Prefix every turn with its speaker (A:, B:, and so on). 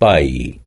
A: Pai